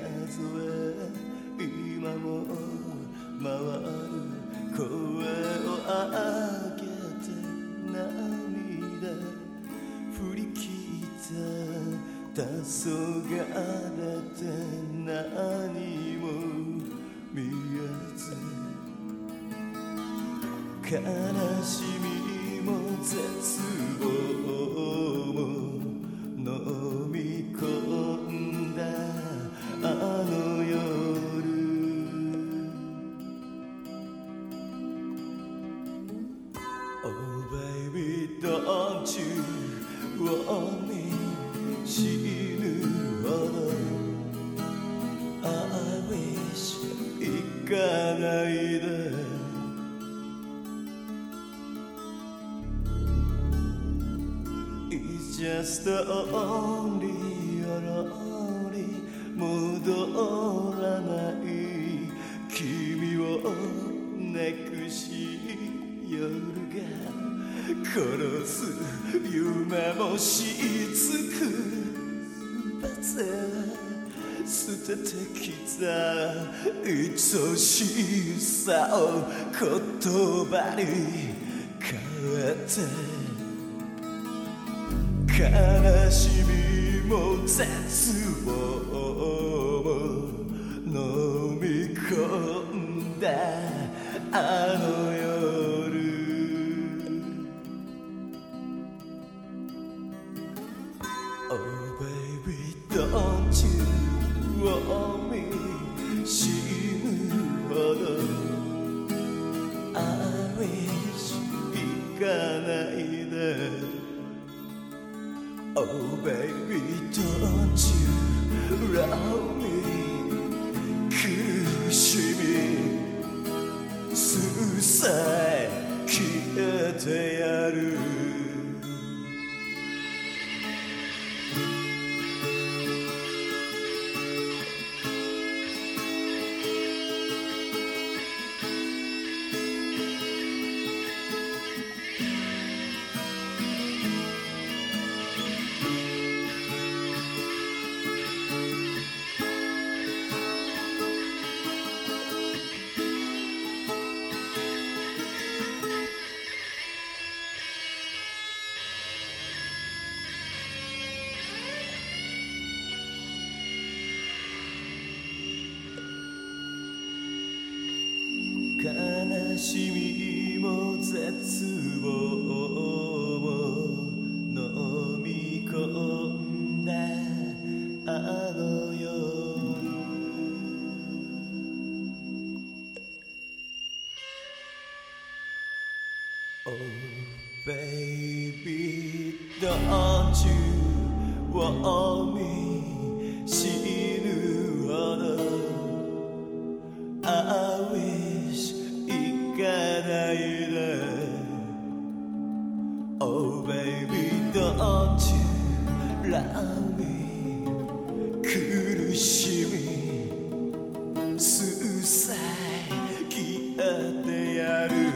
数え今も回る声を上げて涙振り切った黄昏て何も見えず悲しみも絶望 Oh baby don't you want me 死ぬほど I wish 行かないで It's just the only lonely 戻らない君をなくし夜が殺す夢もしつく。バツ捨ててきた愛しさを言葉に変えて。悲しみも絶望も飲み込んだ。あの夜 Oh baby don't you want me 死ぬほど I wish 行かないで Oh baby don't you love me Oh, baby, don't you want me? 死ぬほど I wish 行かないで Oh, baby, don't you love me? 苦しみすさ消えてやる